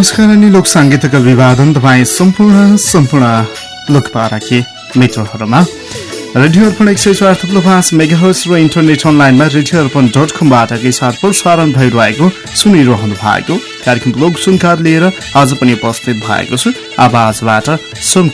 नमस्कार अनि लोक साङ्गीतिक विवादन तपाईँ सम्पूर्ण सम्पूर्ण लोकपाराकी मित्रहरूमा। रेडियो अर्पण एक सय चार थुप्रो पाँच मेगाहर्स र इन्टरनेट अनलाइनमा रेडियो अर्पण डट कमबाट साथ प्रसारण भइरहेको सुनिरहनु भएको कार्यक्रम लोक सुनकार लिएर आज पनि उपस्थित भएको छु आवाजबाट सोम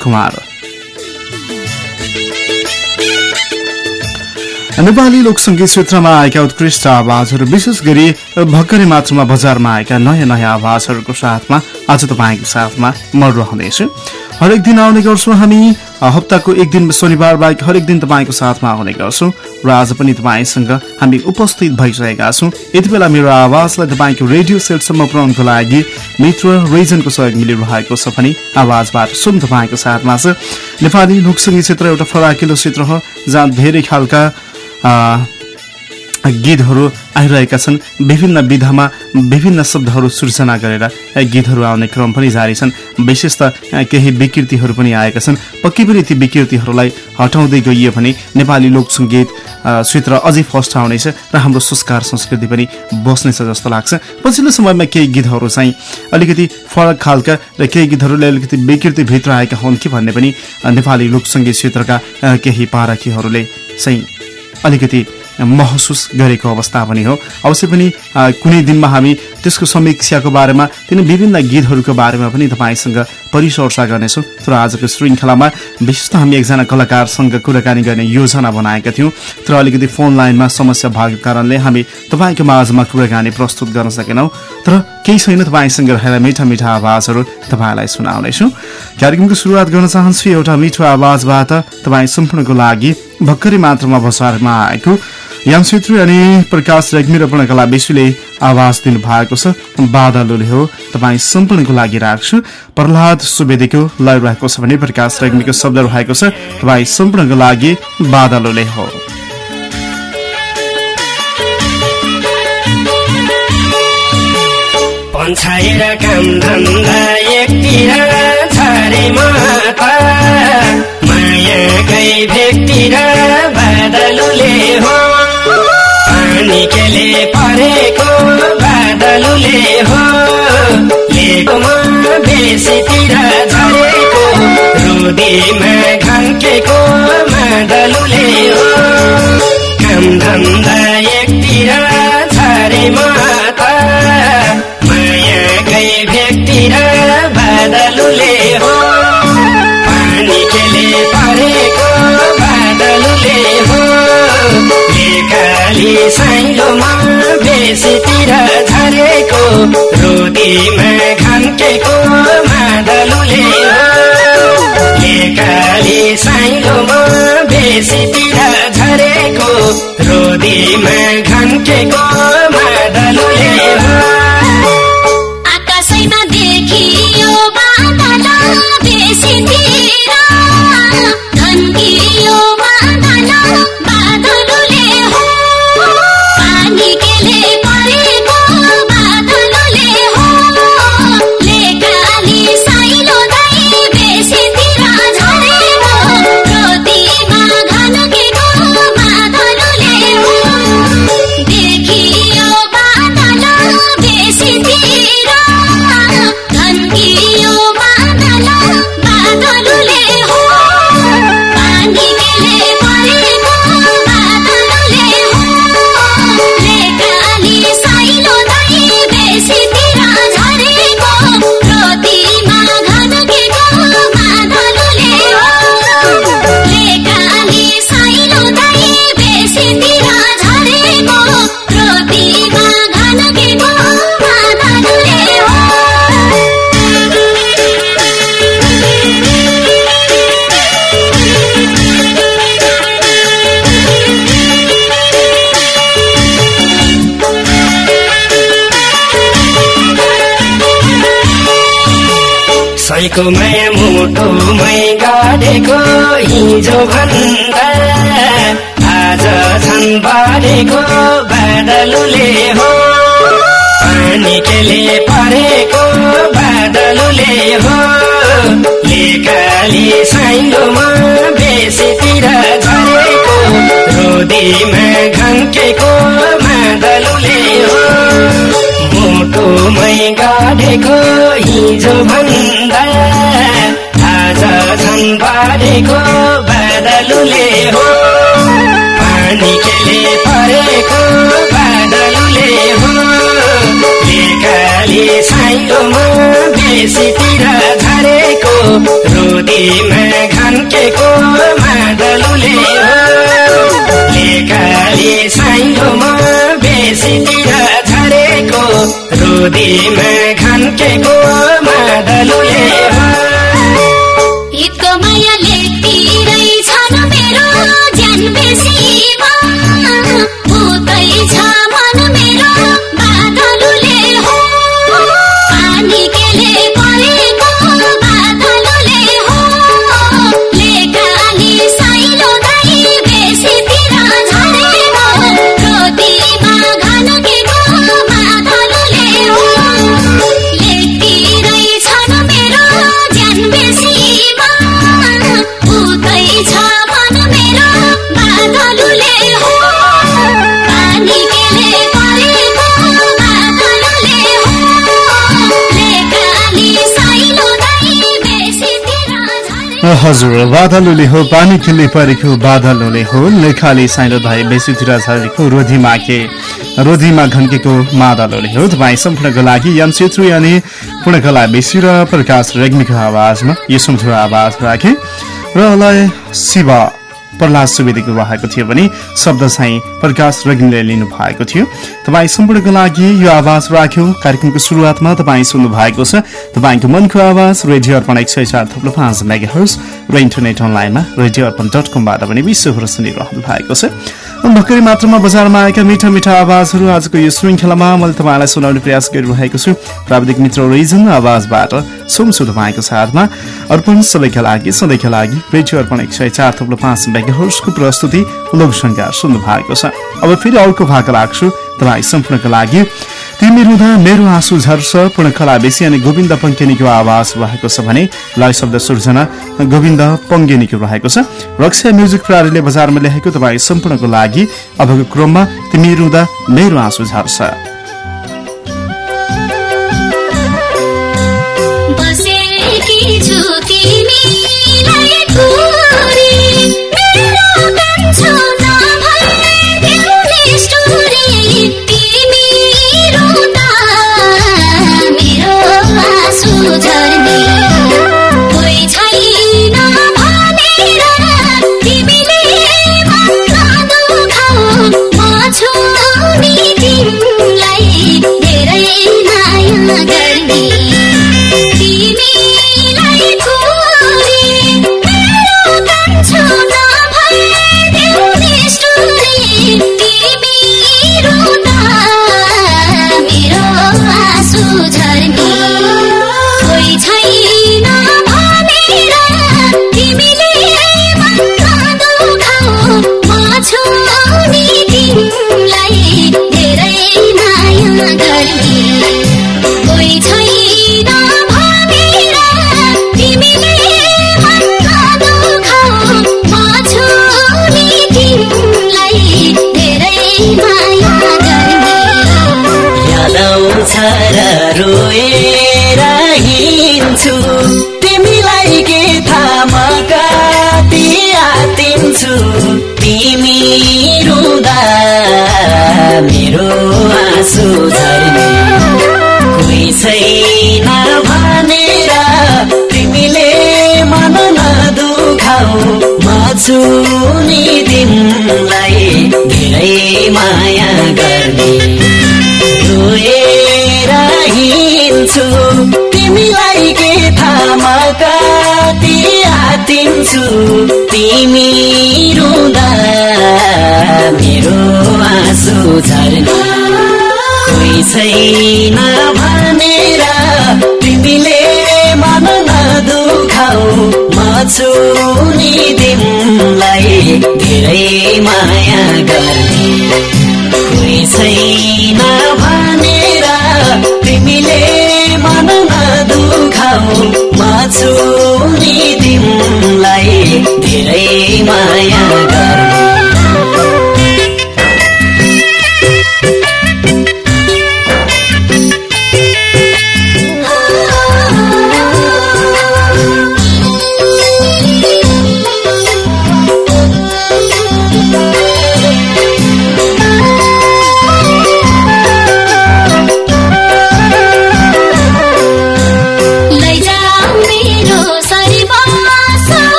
नेपाली लोकसङ्गीत क्षेत्रमा आएका उत्कृष्ट आवाजहरू विशेष गरी भर्खरै मात्रामा बजारमा आएका नयाँ नयाँ आवाजहरूको साथमा आज तपाईँको साथमा म रहनेछु। हरेक दिन आउने गर्छौँ हामी। हप्ताको एक दिन शनिबार बाहेक हरेक दिन तपाईँको साथमा आउने गर्छौँ र आज पनि तपाईँसँग हामी उपस्थित भइसकेका छौँ। यति बेला मेरो आवाजलाई तपाईँको रेडियो सेटसम्म पुर्याउनको लागि मित्र रिजनको सहयोग मिलिरहेको छ भने आवाजबाट सुन तपाईँको साथमा छ। नेपाली लोकसङ्गीत क्षेत्र एउटा फराकिलो क्षेत्र हो जहाँ धेरै खालका गीतहरू आइरहेका छन्। विभिन्न विधामा विभिन्न शब्दहरू सृजना गरेर गीतहरू आउने क्रम पनि जारी छन्। विशेष त केही विकृतिहरू पनि आएका छन्। पक्कै पनि ती विकृतिहरूलाई हटाउँदै गइयो भने नेपाली लोकसङ्गीत क्षेत्र अझै फर्स्ट आउनेछ र हाम्रो संस्कार संस्कृति पनि बस्नेछ जस्तो लाग्छ। पछिल्लो समयमा केही गीतहरू चाहिँ अलिकति फरक खालका र केही गीतहरूले अलिकति विकृतिभित्र आएका हुन् कि भन्ने पनि नेपाली लोकसङ्गीत क्षेत्रका केही पारखीहरूले चाहिँ अलिकति महसुस गरेको अवस्था पनि हो। अवश्य पनि कुनै दिनमा हामी त्यसको समीक्षाको बारेमा तिनी विभिन्न गीतहरूको बारेमा पनि तपाईँसँग परिचर्चा गर्नेछौँ। तर आजको श्रृङ्खलामा विशेष त हामी एकजना कलाकारसँग कुराकानी गर्ने योजना बनाएका थियौँ। तर अलिकति फोन लाइनमा समस्या भएको कारणले हामी तपाईँको माझमा कुराकानी प्रस्तुत गर्न सकेनौँ। तर केही छैन तपाईँसँग रहेर मिठा मिठा आवाजहरू तपाईँलाई सुनाउनेछौँ। कार्यक्रमको सुरुवात गर्न चाहन्छु एउटा मिठो आवाजबाट तपाईँ सम्पूर्णको लागि भर्खरै मात्रामा बसारमा आएको याम छेत्री अनि प्रकाश रेग्मी र पूर्णकला विशुले आवाज दिनुभएको छ। बादलुले हो तपाईँ सम्पूर्णको लागि राख्छु। प्रहलाद सुवेदीको लय रहेको छ भने प्रकाश रेग्मीको शब्द रहेको छ। तपाईँ सम्पूर्णको लागि बादलुले हो पन्छाएर काम धन्दा एकतिर छारे माता मायाकै भेकतिर बादलुले हो। निकेले परेको बादलुले हो। लेकोमा बेसीतिर झरेको रुदीमा घन्केको मादलुले हो। सैको माया मुटुमै गाडेको हिजो भन्दा आज झन् बढेको बादलुले हो। पानी केले परेको बादलुले हो। लेकाली साइलोमा बेसीतिर झरेको रोदीमा घन्केको मादलुले हो। घुमै गाडेको हिजो भन्दा आज झन् बारेको बादलुले हो। पानी केले परेको बादलुले हो। काली साइलोमा बेसीतिर झरेको रोदीमा घन्केको मादलुले हो। काली साइलोमा बेसी रोदीमा घन्केको मादलुले हजुर बादलले हो पानी खेल्ने परेको बादलले हो लेखाले साइलो धाई बेसीतिर झरेको रोधीमा के? रोधीमा घन्केको मादलले हो तपाईँ सम्पूर्णको लागि यम छेत्री अनि पूर्णकला बेसी र प्रकाश रेग्मीको आवाजमा यो सुमधुर आवाज राखे। र शिव। प्रहलाद सुवेदीको रहेको थियो भने शब्द चाहिँ प्रकाश रगिनले लिनु भएको थियो। तपाईँ सम्पूर्णको लागि यो आवाज राख्यो। कार्यक्रमको सुरुवातमा तपाईँ सुन्नु भएको छ तपाईँको मनको आवाज रेडियो अर्पण एक सय चार थप्लो पाँच मेगा हर्स र इन्टरनेट अनलाइनमा रेडियो अर्पण डट कमबाट पनि विश्वभर सुनिरहनु भएको छ। भर्खरै मात्रामा बजारमा आएका मिठा मिठा आवाजहरू आजको यो श्रृङ्खलामा मैले तपाईँलाई सुनाउने प्रयास गरिरहेको छु। प्राविधिक मित्र रिजन आवाजबाट सोमसु तपाईँको साथमा अर्पण सबैका लागि सधैँका लागि रेडियो अर्पण एक सय चार थप्लो पाँच मेगाहर्सको प्रस्तुति लोकसङ्कार सुन्नु भएको छ। अब फेरि अर्को भाग राख्छु तपाईँ सम्पूर्णको लागि। तिमी रुँदा मेरो आँसु झर्छ। पूर्णकला बेसी अनि गोविन्द पङ्केनीको आवाज रहेको छ भने लय शब्द सृजना गोविन्द पङ्गेनीको रहेको छ। रक्षा म्युजिक प्रणालीले बजारमा ल्याएको तपाईँ सम्पूर्णको लागि अबको क्रममा तिमी रुँदा मेरो आँसु झर्छ। छु तिमीलाई माया गर्ने रोएर हिँड्छु। तिमीलाई के थाहा कति आतिन्छु तिमी रुँदा मेरो आँसु झर्ने छैन छु तिमीलाई धेरै माया गर्ने। कोही छैन भनेर तिमीले मन नदुखाऊ म छु धेरै माया गर्ने।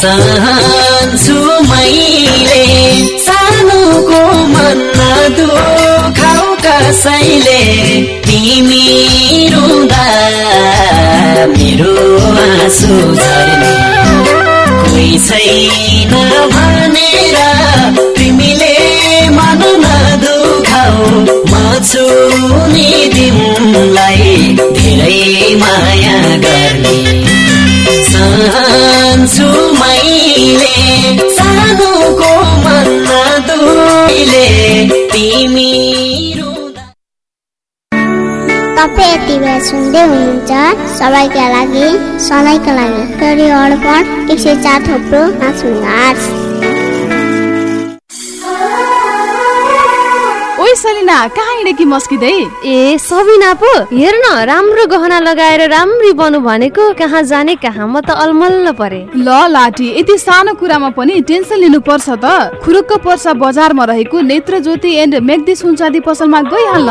सहन्छु मैले। सानोको मनमा दुखाउ कसैले। तिमी रुँदा मेरो आँसु कोही छैन भनेर तिमीले मन नदुखाऊ म छु नि तिमीलाई धेरै माया गर्ने। सहन्छु मैले सानोको मनमा दुले तिमी तपाईँ यति बेला सुन्दै हुनुहुन्छ सबैका लागि सधैँका लागि रेडियो अर्पण एक सय चार थोप्रो मेगाहर्ज। सलिना कहाँ हिँडेकी मस्किँदै? ए सबिना पो हेर न राम्रो गहना लगाएर राम्री बनु भनेको कहाँ जाने कहाँ म त अलमल्ल परे। ल लाठी यति सानो कुरामा पनि टेन्सन लिनु पर्छ त। खुरुक्क पर्सा बजारमा रहेको नेत्र ज्योति एन्ड मेग्दी सुनचाँदी पसलमा गइहाल्न।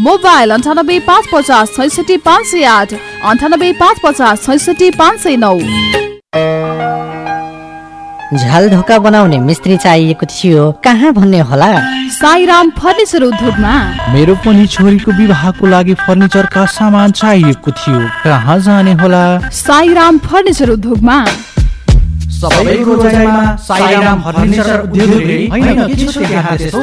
मोबाइल अन्ठानब्बे पाँच पचास छैसठी पाँच सय आठ अन्ठानब्बे पाँच पचास छैसठी पाँच सय नौ। झ्याल ढोका बनाउने मिस्त्री चाहिएको थियो कहाँ भन्ने होला? साईराम फर्निचर उद्योगमा। मेरो पनि छोरीको विवाहको लागि फर्निचरका सामान चाहिएको थियो कहाँ जाने होला? साईराम फर्निचर उद्योगमा। सबैको साईराम फर्निचर उद्योगले होइन के छ त्यहाँ त्यस्तो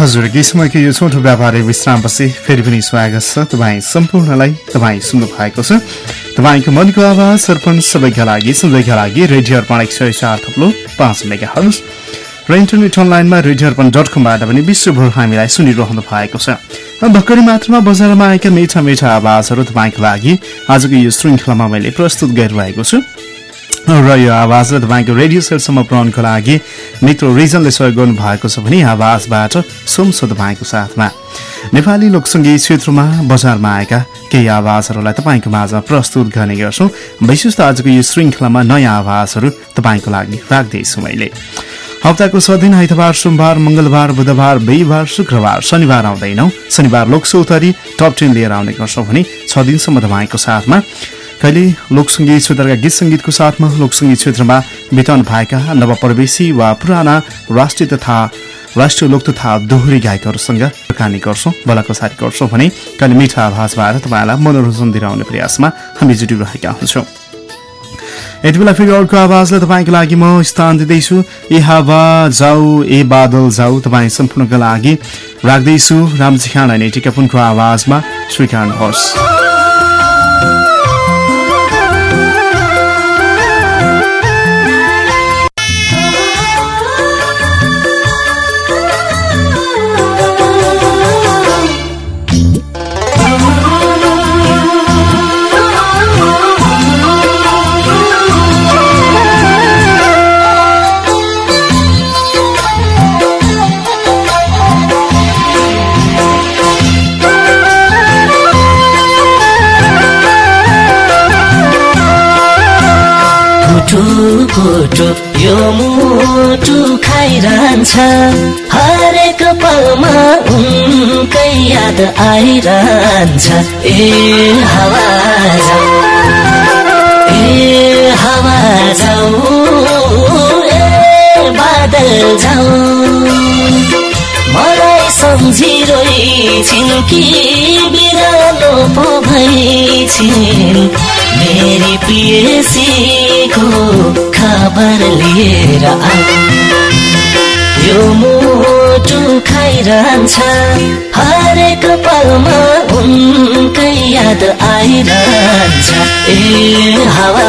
हजुर केही समयको यो छोटो व्यापारिक विश्रामपछि फेरि पनि स्वागत छ तपाईँ सम्पूर्णलाई तपाईँ सुन्नु भएको छ। तपाईँको मनको आवाज अर्पण सबैका लागि सधैँका लागि रेडियो अर्पण एक सय चार थप्लो पाँच मेगा हर्स र इन्टरनेट अनलाइनमा रेडियो अर्पण डट कमबाट पनि विश्वभर हामीलाई सुनिरहनु भएको छ। भर्खरै मात्रामा बजारमा आएका मिठा मिठा आवाजहरू तपाईँको लागि आजको यो श्रृङ्खलामा मैले प्रस्तुत गरिरहेको छु। र यो आवाजलाई तपाईँको रेडियो सेटसम्म पुऱ्याउनको लागि मित्र रिजनले सहयोग गर्नु भएको छ भने आवाजबाट सोमसो तपाईँको साथमा। नेपाली लोकसङ्गीत क्षेत्रमा बजारमा आएका केही आवाजहरूलाई तपाईँको माझमा प्रस्तुत गर्ने गर्छौँ। विशेष त आजको यो श्रृङ्खलामा नयाँ आवाजहरू तपाईँको लागि राख्दैछु मैले। हप्ताको छ दिन आइतबार सोमबार मङ्गलबार बुधबार बिहिबार शुक्रबार शनिबार आउँदैनौ। शनिबार लोकसौतरी टप टेन लिएर आउने गर्छौँ भने छ दिनसम्म तपाईँको साथमा। कहिले लोकसङ्गीत क्षेत्रका गीत सङ्गीतको साथमा लोकसङ्गीत क्षेत्रमा बिताउनु भएका नवप्रवेशी वा पुराना राष्ट्रिय तथा राष्ट्रिय लोक तथा दोहोरी गायकहरूसँग कुराकानी गर्छौँ बलाकोसारी गर्छौँ भने कहिले मिठा आवाजबाट तपाईँलाई मनोरञ्जन दिलाउने प्रयासमा हामी जुटिरहेका हुन्छौँ। यति बेला फेरि अर्को आवाजलाई तपाईँको लागि म स्थान दिँदैछु। ए हावा जाऊ ए बादल जाऊ तपाईँ सम्पूर्णको लागि राख्दैछु। रामजी खान अनि टिकापुनको आवाजमा स्वीकार्नुहोस्। यो मुटु खाइरहन्छ। हरेक पलमा उनकै याद आइरहन्छ। ए हावा ए हावा जाऊ ए बादल जाऊ मलाई सम्झिरोइ छिन् कि बिरालो पो भइ छिन्। मेरी पिएसीको खबर लिएर यो मुटु खाइरहन्छ हरेक पलमा उनकै याद आइरहन्छ। ए हावा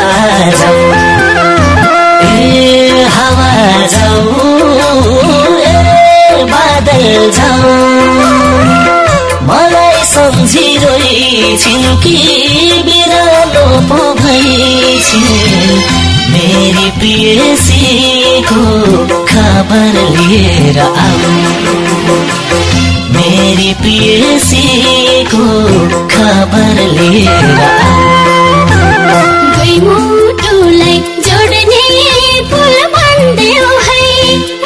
जाऊ ए हावा जाऊ ए बादल जाऊ। मलाई सम्झिरोइ छिन् कि बिरालो पो भइ छिन् मेरी पिएसीको खबर लिएर आऊ। मेरी पिएसीको खबर लिएर आऊ। मुटुलाई जोड्ने पुल भन्देऊ है।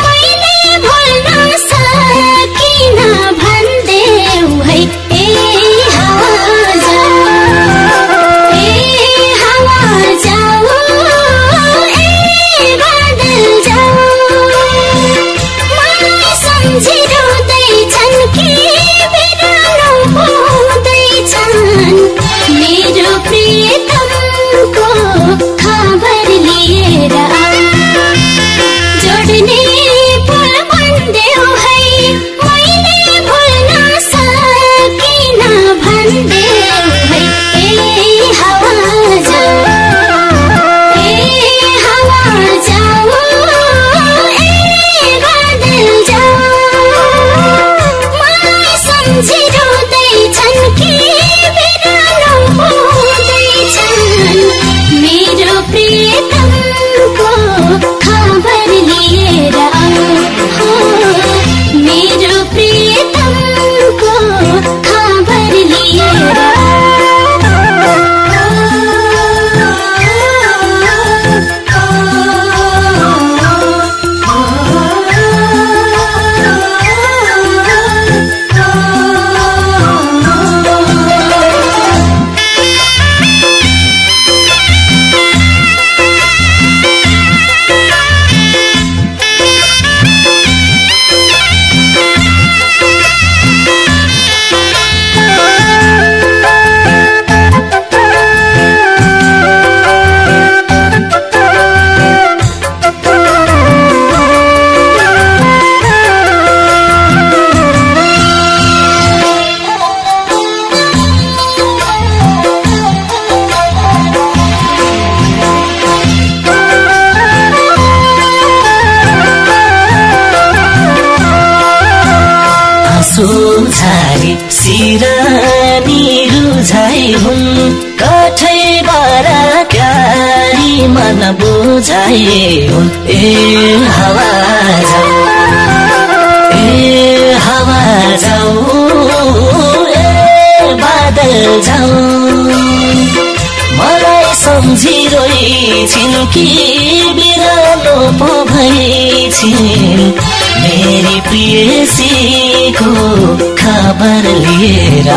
आँसु झारी सिरानी रुझाइ हुन्। कठै बारा क्यारीमा मन बुझाए हुन्। ए हावा जाऊ ए हावा जाऊ ए बादल जाऊ मलाई सम्झिरोइ छिन् कि बिरालो पो भइ छिन् मेरी प्रियसीको खबर लिएर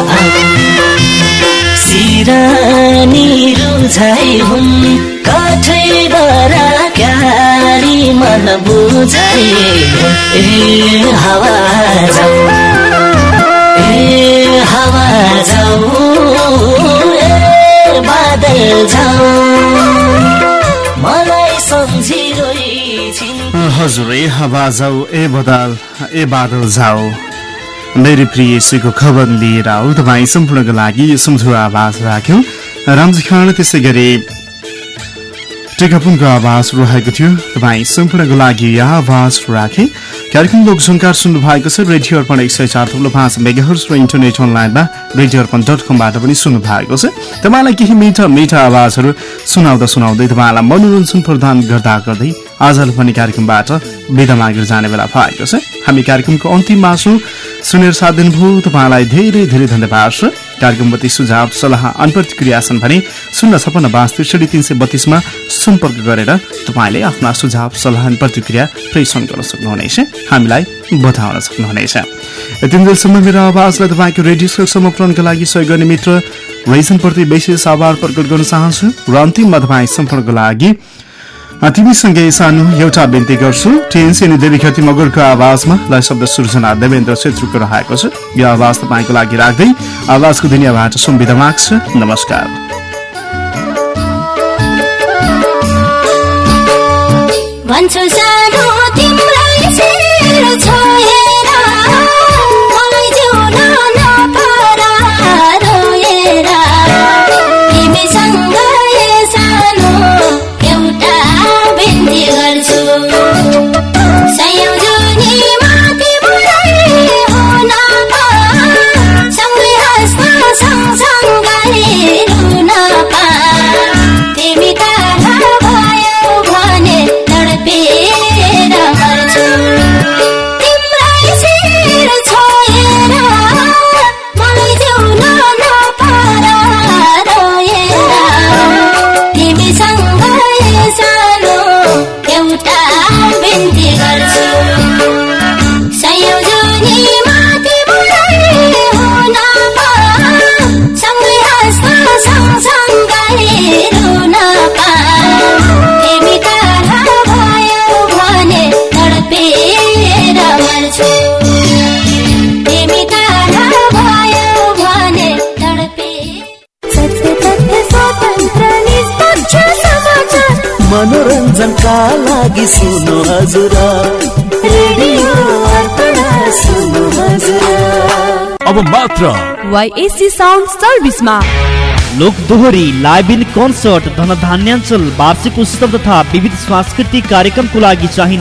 सिरानी रुझाइ हुन् काठैबाट क्यारी मन बुझाइ ए हावा जाऊ ए हावा जाऊ। बादल मलाई हजुर ए हवा जाऊ ए बदल ए बादल जाऊ। मेरी प्रियसीको खबर लिएर आऊ। तपाईँ सम्पूर्णको लागि यो सम्झो आवाज राख्यौँ। रामजी खान त्यसै गरी टेकापुनको आवाज रहेको थियो। तपाईँ सम्पूर्णको लागि आवाज राखे। कार्यक्रम लोकसङ्कार सुन्नु भएको छ। रेडियो अर्पण एक सय चार थप्लो पाँच मेगाहर्स र इन्टरनेट अनलाइनमा रेडियो अर्पण डट कमबाट पनि सुन्नु भएको छ। तपाईँलाई केही मिठा मिठा आवाजहरू सुनाउँदा सुनाउँदै तपाईँलाई मनोरञ्जन प्रदान गर्दा गर्दै आजले पनि कार्यक्रमबाट बिदा मागेर जाने बेला भएको छ। हामी कार्यक्रमको अन्तिममा छौँ सुनेर साथ दिनुभयो। तपाईँलाई धेरै धेरै धन्यवाद छ। कार्यक्रमप्रति सुझाव सल्लाह अनि प्रतिक्रिया छन् भने शून्य छपन्न पाँच त्रिसठी तिन सय बत्तिसमा सम्पर्क गरेर तपाईँले आफ्ना सुझाव सल्लाह अनि प्रतिक्रिया प्रेषण गर्न सक्नुहुनेछ। हामीलाई बताउन सक्नुहुनेछ। यतिन्जेलसम्म मेरो आवाजलाई तपाईँको रेडियो सम्म पुऱ्याउनका लागि सहयोग गर्ने मित्र रैसनप्रति विशेष आभार प्रकट गर्न चाहन्छु। र अन्तिममा तपाईँ सम्पर्कको लागि तिमीसँगै सानो एउटा बिन्ती गर्छु। टिएनसी अनि देवी ख्याति मगरको आवाजमा लय शब्द सृजना देवेन्द्र छेत्रीको रहेको छ। यो आवाज तपाईँको लागि राख्दै आवाजको दुनियाँबाट सुविधा माग्छ। नमस्कार। भन्छु मनोरञ्जनका लागि सुन्नु हजुर रेडियो अर्पण सुन्नु हजुर अब मात्र वाइएससी साउन्ड सर्भिसमा लोक दोहोरी लाइभ इन कन्सर्ट धनधान्याञ्चल वार्षिक उत्सव तथा विविध सांस्कृतिक कार्यक्रमको लागि चाहिने